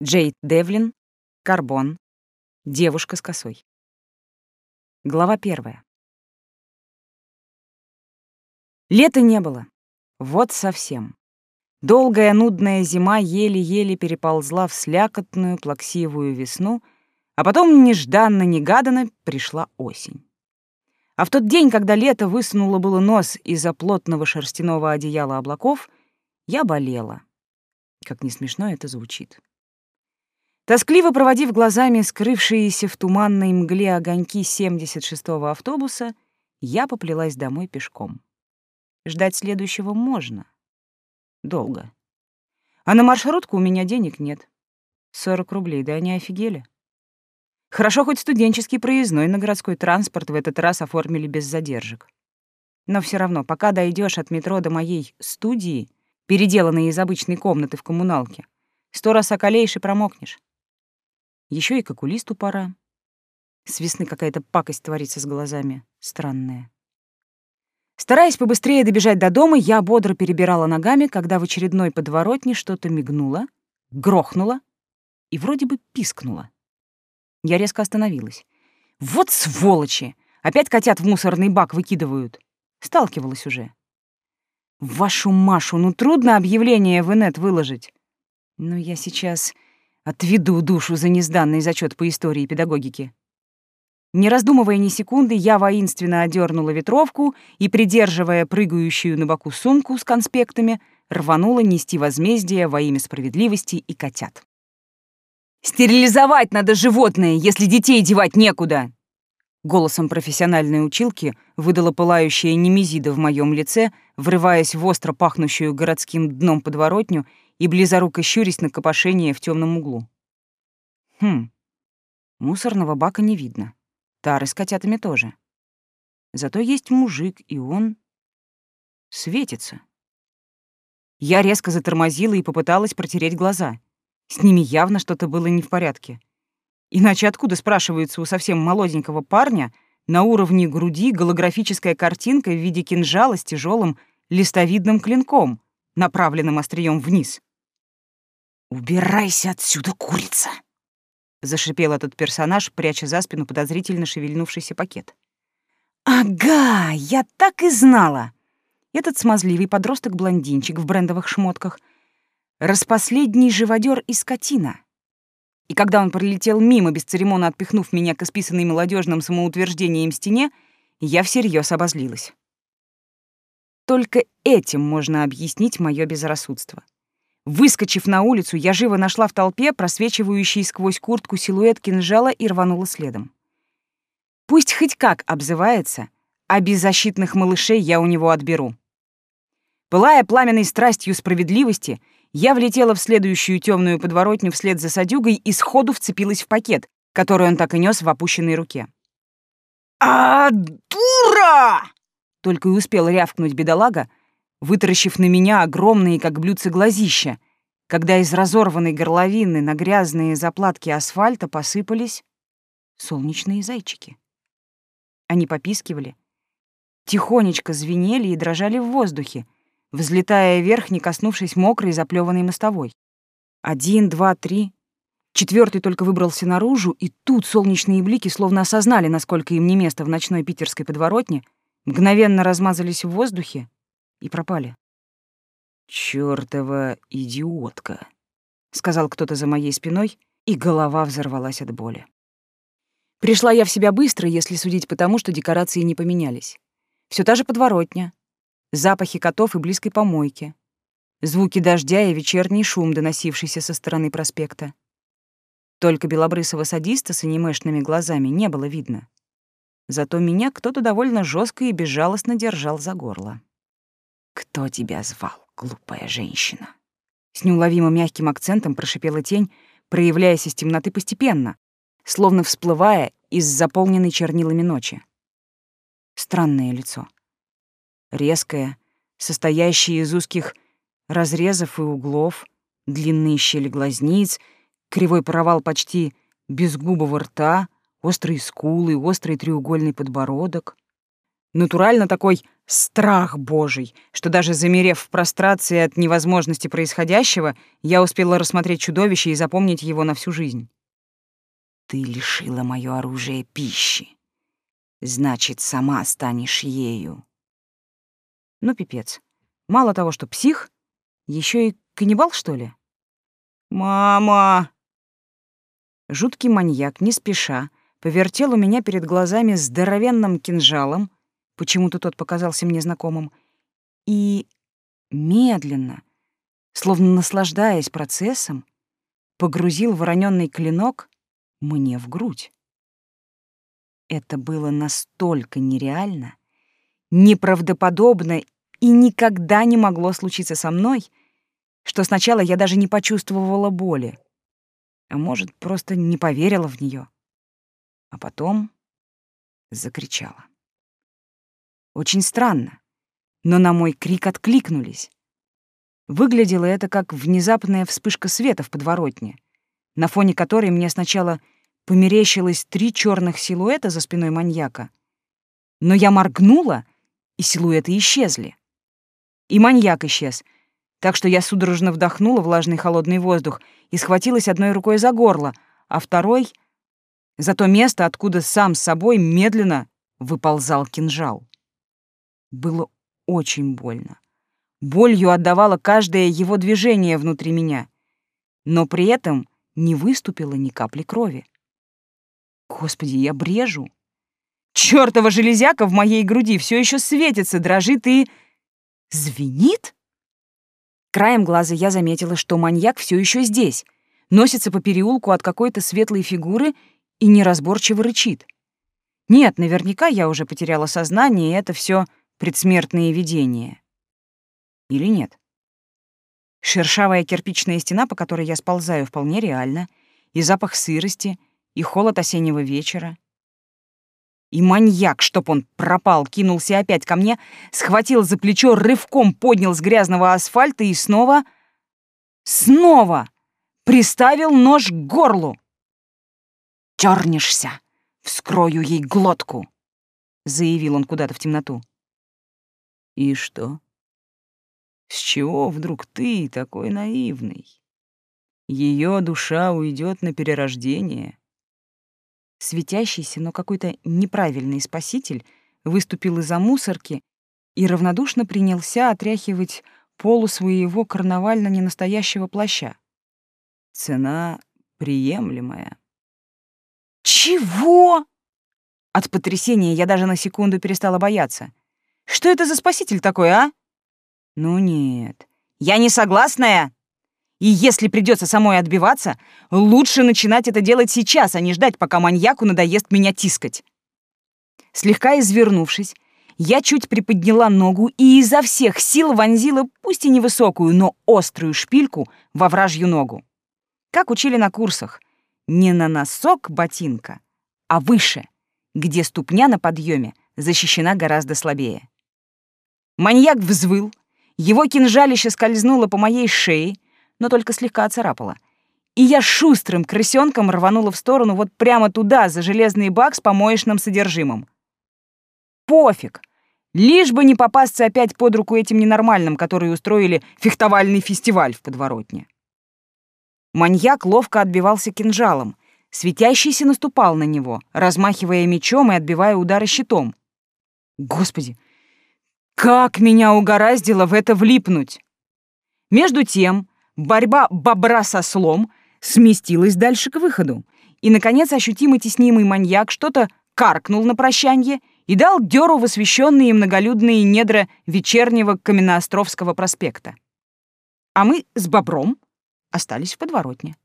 Джейд Девлин, Карбон, девушка с косой. Глава первая. Лета не было. Вот совсем. Долгая нудная зима еле-еле переползла в слякотную плаксивую весну, а потом нежданно-негаданно пришла осень. А в тот день, когда лето высунуло было нос из-за плотного шерстяного одеяла облаков, я болела. Как не смешно это звучит. Тоскливо проводив глазами скрывшиеся в туманной мгле огоньки 76-го автобуса, я поплелась домой пешком. Ждать следующего можно. Долго. А на маршрутку у меня денег нет. 40 рублей, да они офигели. Хорошо, хоть студенческий проездной на городской транспорт в этот раз оформили без задержек. Но все равно, пока дойдешь от метро до моей студии, переделанной из обычной комнаты в коммуналке, сто раз околеешь и промокнешь. Еще и к окулисту пора. С весны какая-то пакость творится с глазами. Странная. Стараясь побыстрее добежать до дома, я бодро перебирала ногами, когда в очередной подворотне что-то мигнуло, грохнуло и вроде бы пискнуло. Я резко остановилась. «Вот сволочи! Опять котят в мусорный бак выкидывают!» Сталкивалась уже. «Вашу Машу, ну трудно объявление в инет выложить!» Но я сейчас Отведу душу за незданный зачет по истории и педагогике. Не раздумывая ни секунды, я воинственно одернула ветровку и, придерживая прыгающую на боку сумку с конспектами, рванула нести возмездие во имя справедливости и котят. «Стерилизовать надо животное, если детей девать некуда!» Голосом профессиональной училки выдала пылающая немезида в моем лице, врываясь в остро пахнущую городским дном подворотню и близоруко щурясь на копошение в темном углу. Хм, мусорного бака не видно. Тары с котятами тоже. Зато есть мужик, и он светится. Я резко затормозила и попыталась протереть глаза. С ними явно что-то было не в порядке. Иначе откуда, спрашивается, у совсем молоденького парня на уровне груди голографическая картинка в виде кинжала с тяжелым листовидным клинком, направленным острием вниз? «Убирайся отсюда, курица!» — зашипел этот персонаж, пряча за спину подозрительно шевельнувшийся пакет. «Ага, я так и знала!» Этот смазливый подросток-блондинчик в брендовых шмотках — распоследний живодер и скотина. И когда он пролетел мимо, бесцеремонно отпихнув меня к исписанной молодежным самоутверждением стене, я всерьез обозлилась. Только этим можно объяснить мое безрассудство. Выскочив на улицу, я живо нашла в толпе просвечивающий сквозь куртку силуэт кинжала и рванула следом. Пусть хоть как обзывается, а беззащитных малышей я у него отберу. Пылая пламенной страстью справедливости, я влетела в следующую темную подворотню вслед за садюгой и сходу вцепилась в пакет, который он так и нес в опущенной руке. «А, дура!» Только и успел рявкнуть бедолага, вытаращив на меня огромные, как блюдца, глазища, когда из разорванной горловины на грязные заплатки асфальта посыпались солнечные зайчики. Они попискивали, тихонечко звенели и дрожали в воздухе, взлетая вверх, не коснувшись мокрой заплеванной мостовой. Один, два, три. Четвертый только выбрался наружу, и тут солнечные блики словно осознали, насколько им не место в ночной питерской подворотне, мгновенно размазались в воздухе и пропали. «Чёртова идиотка», — сказал кто-то за моей спиной, и голова взорвалась от боли. Пришла я в себя быстро, если судить по тому, что декорации не поменялись. Все та же подворотня, запахи котов и близкой помойки, звуки дождя и вечерний шум, доносившийся со стороны проспекта. Только белобрысого садиста с анимешными глазами не было видно. Зато меня кто-то довольно жестко и безжалостно держал за горло. «Кто тебя звал, глупая женщина?» С неуловимо мягким акцентом прошипела тень, проявляясь из темноты постепенно, словно всплывая из заполненной чернилами ночи. Странное лицо. Резкое, состоящее из узких разрезов и углов, длинные щели глазниц, кривой провал почти безгубого рта, острые скулы, острый треугольный подбородок. Натурально такой Страх божий, что даже замерев в прострации от невозможности происходящего, я успела рассмотреть чудовище и запомнить его на всю жизнь. «Ты лишила моё оружие пищи. Значит, сама станешь ею». Ну, пипец. Мало того, что псих, еще и каннибал, что ли? «Мама!» Жуткий маньяк, не спеша, повертел у меня перед глазами здоровенным кинжалом, почему-то тот показался мне знакомым, и медленно, словно наслаждаясь процессом, погрузил вороненный клинок мне в грудь. Это было настолько нереально, неправдоподобно и никогда не могло случиться со мной, что сначала я даже не почувствовала боли, а может, просто не поверила в нее, а потом закричала. Очень странно, но на мой крик откликнулись. Выглядело это как внезапная вспышка света в подворотне, на фоне которой мне сначала померещилось три черных силуэта за спиной маньяка. Но я моргнула, и силуэты исчезли. И маньяк исчез, так что я судорожно вдохнула влажный холодный воздух и схватилась одной рукой за горло, а второй — за то место, откуда сам собой медленно выползал кинжал. Было очень больно. Болью отдавало каждое его движение внутри меня, но при этом не выступило ни капли крови. Господи, я брежу. Чёртова железяка в моей груди все еще светится, дрожит и... звенит? Краем глаза я заметила, что маньяк все еще здесь, носится по переулку от какой-то светлой фигуры и неразборчиво рычит. Нет, наверняка я уже потеряла сознание, и это все предсмертные видения. Или нет? Шершавая кирпичная стена, по которой я сползаю, вполне реально, и запах сырости, и холод осеннего вечера. И маньяк, чтоб он пропал, кинулся опять ко мне, схватил за плечо, рывком поднял с грязного асфальта и снова... Снова! Приставил нож к горлу. «Дёрнешься! Вскрою ей глотку!» — заявил он куда-то в темноту. И что? С чего вдруг ты такой наивный? Ее душа уйдет на перерождение. Светящийся, но какой-то неправильный спаситель выступил из-за мусорки и равнодушно принялся отряхивать полу своего карнавально-ненастоящего плаща. Цена приемлемая. «Чего?» От потрясения я даже на секунду перестала бояться. Что это за спаситель такой, а? Ну нет, я не согласная. И если придется самой отбиваться, лучше начинать это делать сейчас, а не ждать, пока маньяку надоест меня тискать. Слегка извернувшись, я чуть приподняла ногу и изо всех сил вонзила, пусть и невысокую, но острую шпильку во вражью ногу. Как учили на курсах, не на носок ботинка, а выше, где ступня на подъеме защищена гораздо слабее. Маньяк взвыл, его кинжалище скользнуло по моей шее, но только слегка оцарапало. И я шустрым крысенком рванула в сторону вот прямо туда, за железный бак с помоечным содержимым. Пофиг! Лишь бы не попасться опять под руку этим ненормальным, которые устроили фехтовальный фестиваль в подворотне. Маньяк ловко отбивался кинжалом. Светящийся наступал на него, размахивая мечом и отбивая удары щитом. Господи, как меня угораздило в это влипнуть! Между тем, борьба бобра со слом сместилась дальше к выходу, и, наконец, ощутимо теснимый маньяк что-то каркнул на прощанье и дал дёру в освещенные многолюдные недра вечернего Каменноостровского проспекта. А мы с бобром остались в подворотне.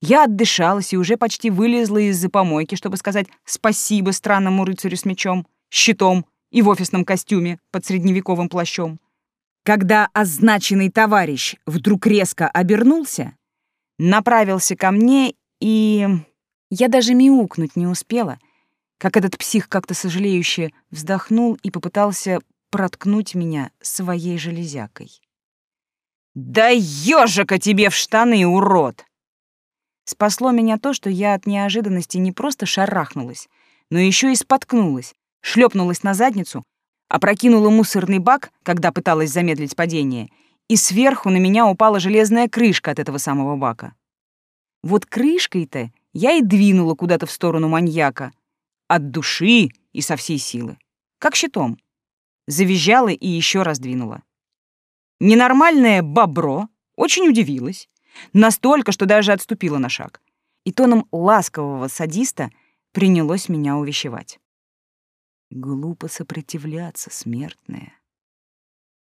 Я отдышалась и уже почти вылезла из-за помойки, чтобы сказать спасибо странному рыцарю с мечом, щитом и в офисном костюме под средневековым плащом. Когда означенный товарищ вдруг резко обернулся, направился ко мне, и я даже мяукнуть не успела, как этот псих как-то сожалеюще вздохнул и попытался проткнуть меня своей железякой. «Да ёжика тебе в штаны, урод!» Спасло меня то, что я от неожиданности не просто шарахнулась, но еще и споткнулась, шлепнулась на задницу, опрокинула мусорный бак, когда пыталась замедлить падение, и сверху на меня упала железная крышка от этого самого бака. Вот крышкой-то я и двинула куда-то в сторону маньяка. От души и со всей силы. Как щитом. Завизжала и еще раз двинула. Ненормальное бобро очень удивилась. Настолько, что даже отступила на шаг. И тоном ласкового садиста принялось меня увещевать. Глупо сопротивляться, смертная.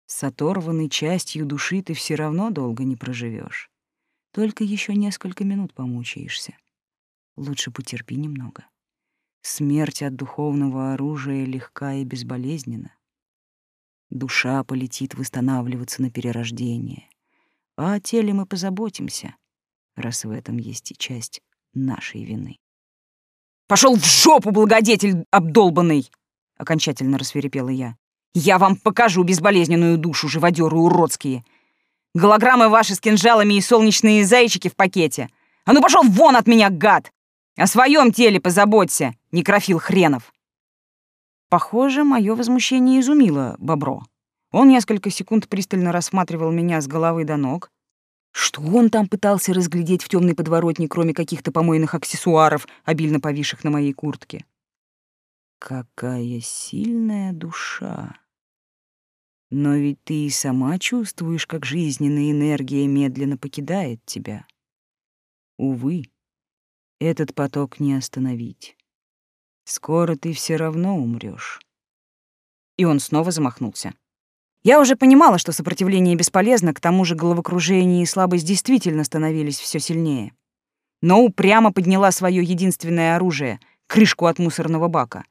С оторванной частью души ты все равно долго не проживешь. Только еще несколько минут помучаешься. Лучше потерпи немного. Смерть от духовного оружия легка и безболезненна. Душа полетит восстанавливаться на перерождение. А о теле мы позаботимся, раз в этом есть и часть нашей вины. Пошел в жопу, благодетель обдолбанный! Окончательно рассверепела я. Я вам покажу безболезненную душу, живодеры уродские. Голограммы ваши с кинжалами и солнечные зайчики в пакете. А ну пошел вон от меня, гад! О своем теле позаботься, некрофил хренов. Похоже, мое возмущение изумило Бобро. Он несколько секунд пристально рассматривал меня с головы до ног. Что он там пытался разглядеть в темной подворотне, кроме каких-то помойных аксессуаров, обильно повисших на моей куртке? Какая сильная душа! Но ведь ты и сама чувствуешь, как жизненная энергия медленно покидает тебя. Увы, этот поток не остановить. Скоро ты все равно умрешь. И он снова замахнулся. Я уже понимала, что сопротивление бесполезно, к тому же головокружение и слабость действительно становились все сильнее. Но упрямо подняла свое единственное оружие — крышку от мусорного бака.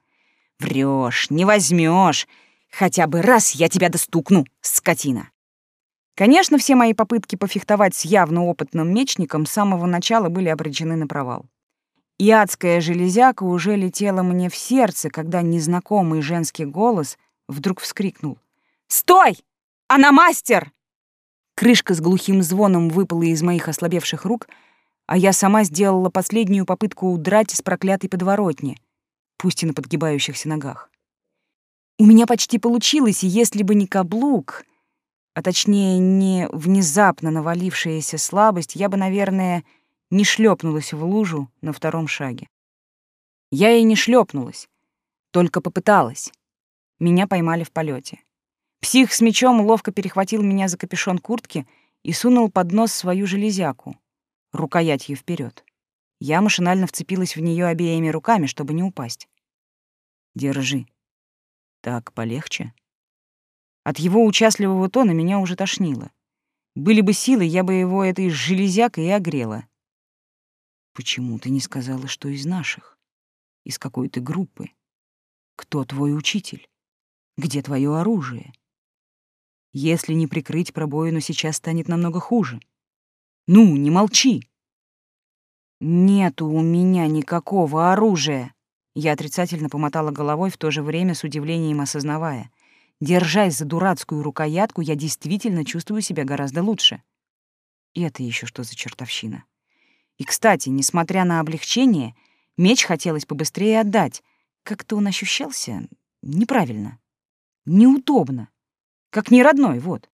Врешь, не возьмешь. Хотя бы раз я тебя достукну, скотина. Конечно, все мои попытки пофехтовать с явно опытным мечником с самого начала были обречены на провал. И адская железяка уже летела мне в сердце, когда незнакомый женский голос вдруг вскрикнул. «Стой! Она мастер!» Крышка с глухим звоном выпала из моих ослабевших рук, а я сама сделала последнюю попытку удрать из проклятой подворотни, пусть и на подгибающихся ногах. У меня почти получилось, и если бы не каблук, а точнее не внезапно навалившаяся слабость, я бы, наверное, не шлепнулась в лужу на втором шаге. Я и не шлепнулась, только попыталась. Меня поймали в полете. Псих с мечом ловко перехватил меня за капюшон куртки и сунул под нос свою железяку, рукоятью вперед. Я машинально вцепилась в нее обеими руками, чтобы не упасть. «Держи. Так полегче?» От его участливого тона меня уже тошнило. Были бы силы, я бы его этой железякой и огрела. Почему ты не сказала, что из наших? Из какой ты группы? Кто твой учитель? Где твое оружие? Если не прикрыть пробоину, сейчас станет намного хуже. Ну, не молчи. Нету у меня никакого оружия. Я отрицательно помотала головой, в то же время с удивлением осознавая. Держась за дурацкую рукоятку, я действительно чувствую себя гораздо лучше. И это еще что за чертовщина? И, кстати, несмотря на облегчение, меч хотелось побыстрее отдать. Как-то он ощущался неправильно, неудобно, как не родной, вот.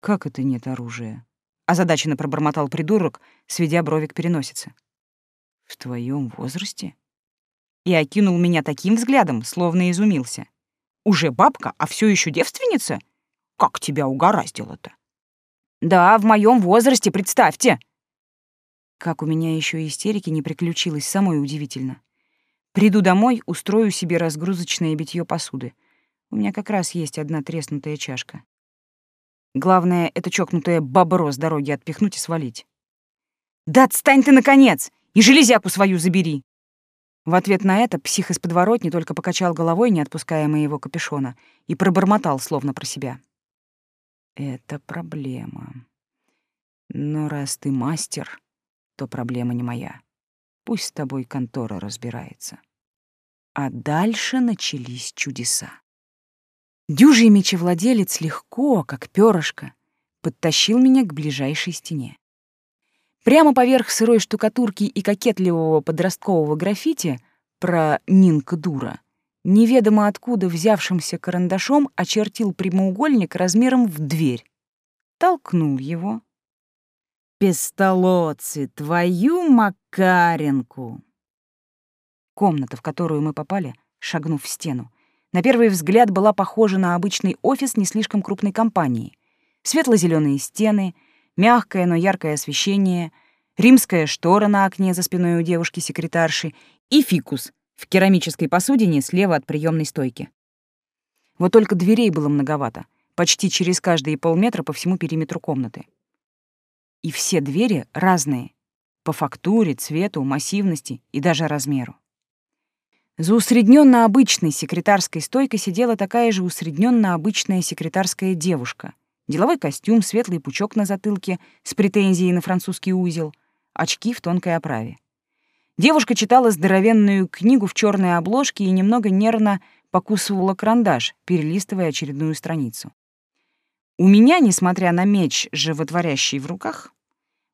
Как это нет оружия? Озадаченно пробормотал придурок, сведя брови к переносице. В твоем возрасте? И окинул меня таким взглядом, словно изумился. Уже бабка, а все еще девственница? Как тебя угораздило-то? Да, в моем возрасте, представьте, как у меня еще истерики не приключилось, самое удивительно. Приду домой, устрою себе разгрузочное битье посуды. У меня как раз есть одна треснутая чашка. Главное, это чокнутое бобро с дороги отпихнуть и свалить. «Да отстань ты, наконец! И железяку свою забери!» В ответ на это псих из подворотни только покачал головой, не отпуская моего капюшона, и пробормотал, словно про себя. «Это проблема. Но раз ты мастер, то проблема не моя. Пусть с тобой контора разбирается. А дальше начались чудеса. Дюжий мечевладелец легко, как перышко, подтащил меня к ближайшей стене. Прямо поверх сырой штукатурки и кокетливого подросткового граффити про Нинка дура неведомо откуда взявшимся карандашом очертил прямоугольник размером в дверь. Толкнул его. «Пестолоцы, твою Макаренку!» Комната, в которую мы попали, шагнув в стену, на первый взгляд была похожа на обычный офис не слишком крупной компании. светло зеленые стены, мягкое, но яркое освещение, римская штора на окне за спиной у девушки-секретарши и фикус в керамической посудине слева от приемной стойки. Вот только дверей было многовато, почти через каждые полметра по всему периметру комнаты. И все двери разные, по фактуре, цвету, массивности и даже размеру. За усредненно обычной секретарской стойкой сидела такая же усредненно обычная секретарская девушка. Деловой костюм, светлый пучок на затылке с претензией на французский узел, очки в тонкой оправе. Девушка читала здоровенную книгу в черной обложке и немного нервно покусывала карандаш, перелистывая очередную страницу. У меня, несмотря на меч, животворящий в руках,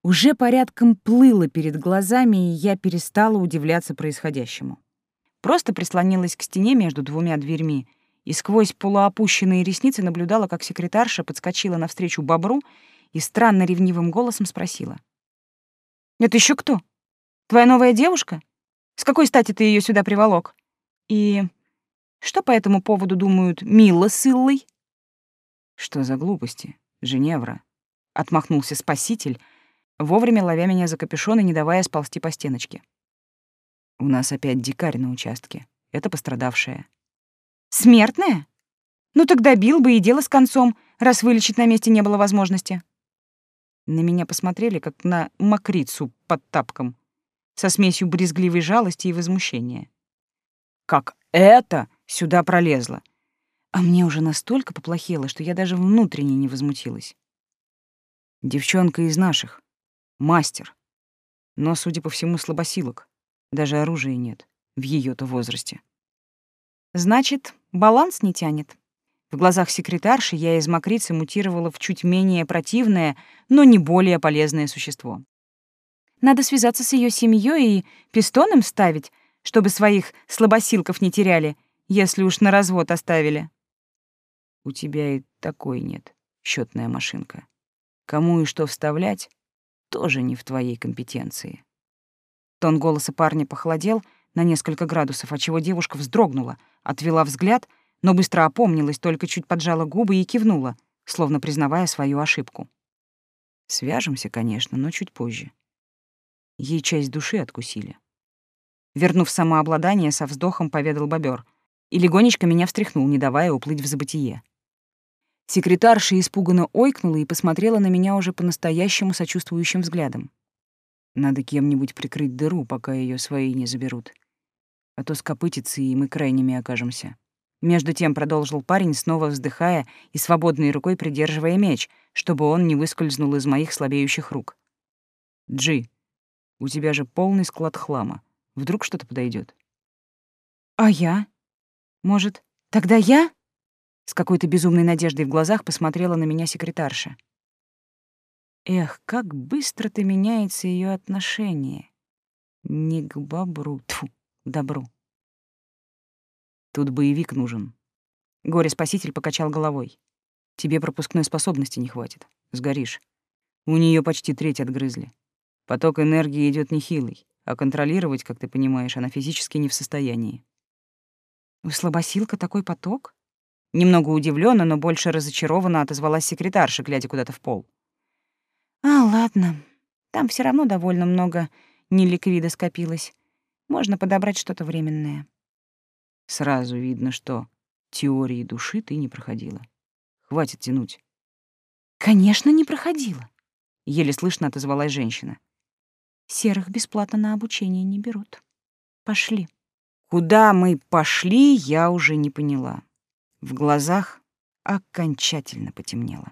уже порядком плыло перед глазами, и я перестала удивляться происходящему. Просто прислонилась к стене между двумя дверьми и сквозь полуопущенные ресницы наблюдала, как секретарша подскочила навстречу бобру и странно ревнивым голосом спросила. «Это еще кто? Твоя новая девушка? С какой стати ты ее сюда приволок? И что по этому поводу думают Мила с Иллой?» «Что за глупости, Женевра?» — отмахнулся спаситель, вовремя ловя меня за капюшон и не давая сползти по стеночке. У нас опять дикарь на участке. Это пострадавшая. Смертная? Ну тогда бил бы и дело с концом, раз вылечить на месте не было возможности. На меня посмотрели, как на мокрицу под тапком, со смесью брезгливой жалости и возмущения. Как это сюда пролезло? А мне уже настолько поплохело, что я даже внутренне не возмутилась. Девчонка из наших. Мастер. Но, судя по всему, слабосилок. Даже оружия нет в ее то возрасте. Значит, баланс не тянет. В глазах секретарши я из мокрицы мутировала в чуть менее противное, но не более полезное существо. Надо связаться с ее семьей и пистоном ставить, чтобы своих слабосилков не теряли, если уж на развод оставили. У тебя и такой нет, счетная машинка. Кому и что вставлять, тоже не в твоей компетенции. Тон голоса парня похолодел на несколько градусов, отчего девушка вздрогнула, отвела взгляд, но быстро опомнилась, только чуть поджала губы и кивнула, словно признавая свою ошибку. Свяжемся, конечно, но чуть позже. Ей часть души откусили. Вернув самообладание, со вздохом поведал бобер и легонечко меня встряхнул, не давая уплыть в забытие. Секретарша испуганно ойкнула и посмотрела на меня уже по-настоящему сочувствующим взглядом. Надо кем-нибудь прикрыть дыру, пока ее свои не заберут. А то скопытится, и мы крайними окажемся. Между тем продолжил парень, снова вздыхая и свободной рукой придерживая меч, чтобы он не выскользнул из моих слабеющих рук. «Джи, у тебя же полный склад хлама. Вдруг что-то подойдет. «А я? Может, тогда я?» С какой-то безумной надеждой в глазах посмотрела на меня секретарша. Эх, как быстро-то меняется ее отношение. Не к бобру, тьфу, к добру. Тут боевик нужен. Горе-спаситель покачал головой. Тебе пропускной способности не хватит. Сгоришь. У нее почти треть отгрызли. Поток энергии идет нехилый, а контролировать, как ты понимаешь, она физически не в состоянии. У слабосилка такой поток? Немного удивленно, но больше разочарованно отозвалась секретарша, глядя куда-то в пол. А, ладно. Там все равно довольно много неликвида скопилось. Можно подобрать что-то временное. Сразу видно, что теории души ты не проходила. Хватит тянуть. Конечно, не проходила. Еле слышно отозвалась женщина. Серых бесплатно на обучение не берут. Пошли. Куда мы пошли, я уже не поняла. В глазах окончательно потемнело.